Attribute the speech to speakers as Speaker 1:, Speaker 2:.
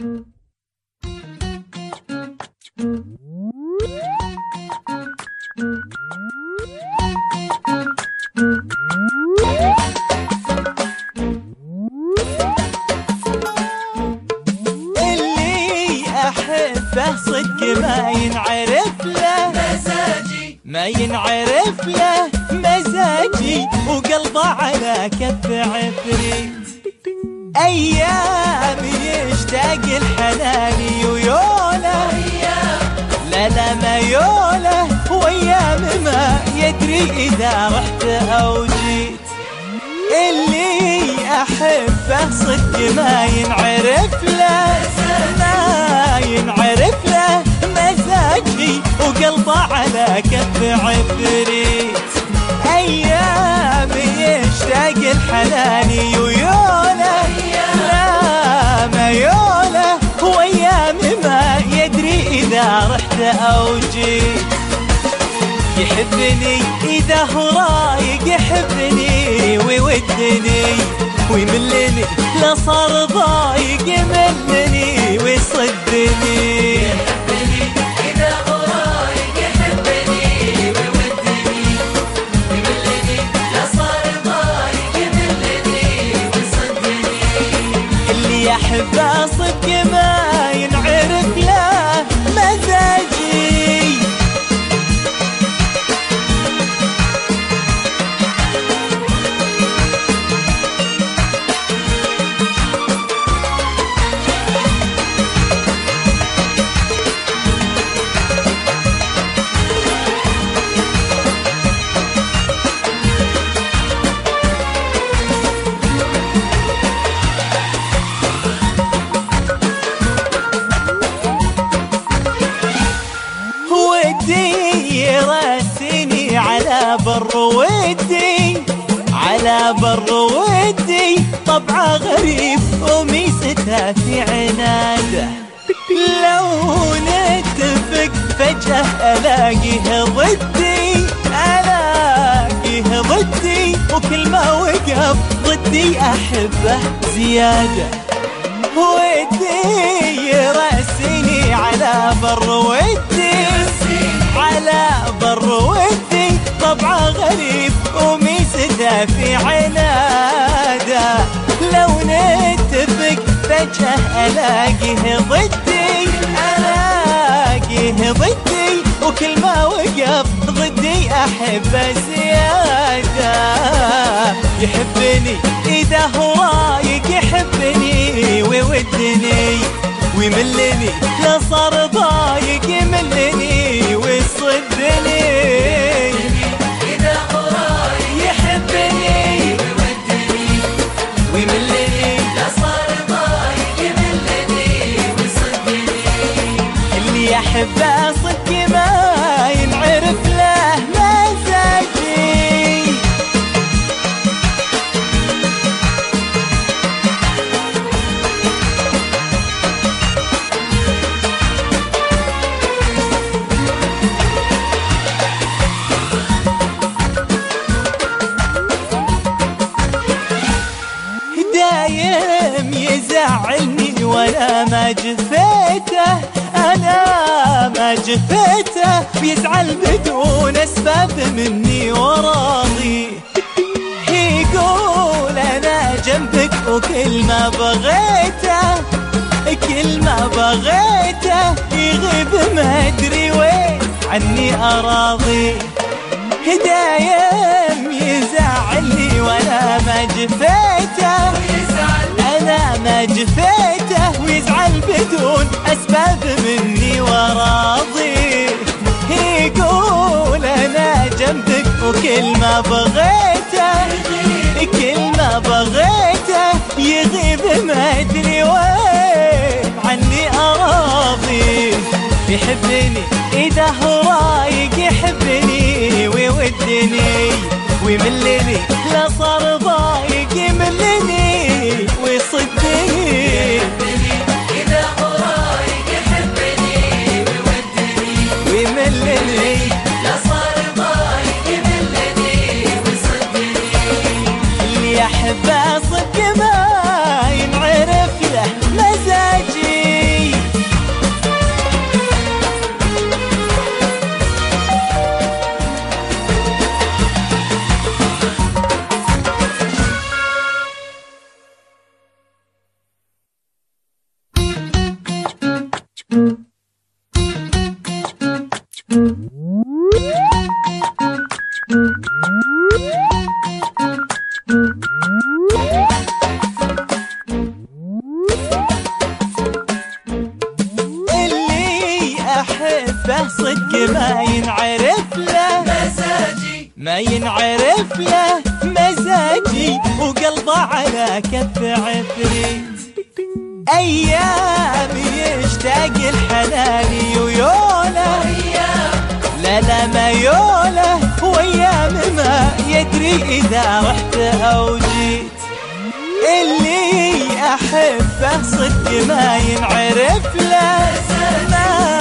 Speaker 1: اللي أحبه صدق ما ينعرف له.
Speaker 2: مزاجي.
Speaker 1: ما ينعرف له. مزاجي وقلبه على كف عفريت. أيام يشتاق الحنان ويوله لا لا ما يوله وأيام ما يدري إذا رحت أو جيت. اللي أحبه صدق ما ينعرف له ما ينعرف له مزاجي وقلبه على كف عفريت. أيام يشتاق الحنان ويوله لا ما يوله ما يدري إذا رحت أو جيت. يحبني إذا هو رايق يحبني ويودني. ويملني لا صار ضايق يملني ويصدني.
Speaker 2: إذا غرايق يحبني ويودني. يملني لا صار ضايق يملني ويصدني.
Speaker 1: اللي على بر ودي على بر ودي طبعه غريب وميسته في عناده لو نتفق فجأة ألاقيه ضدي ألاقيه ضدي وكل ما وقف ضدي أحبه زيادة ودي يرسيني على بر ودي. غريب وميسده في عناده. لو نتفق فجأة ألاقيه ضدي ألاقيه ضدي وكل ما وقف ضدي أحبه زيادة. يحبني إذا هو رايق يحبني ويودني ويملني لا صار ضايق ما جفيته أنا ما جفيته بيزعل بدون أسباب مني وراضي. يقول أنا جنبك وكل ما بغيته كل ما بغيته يغيب ما أدري وين عني أراضي. دايم يزعلني وأنا ما جفيته بدون أسباب مني وراضي. يقول أنا جنبك وكل ما بغيته كل ما بغيته يغيب ما أدري وين. عني أراضي. يحبني إذا هو رايق يحبني ويودني ويملني لا صار
Speaker 2: احبه صدق ما ينعرف له
Speaker 1: مزاجي Mm-hmm. الحق ما ينعرف له مزاجي. ما ينعرف له مزاجي وقلبه على كف عفريت. أيام يشتاق الحناني ويوله لا لا ما يوله وأيام ما يدري إذا رحت أو جيت. اللي أحبه صدق ما ينعرف له مزاجي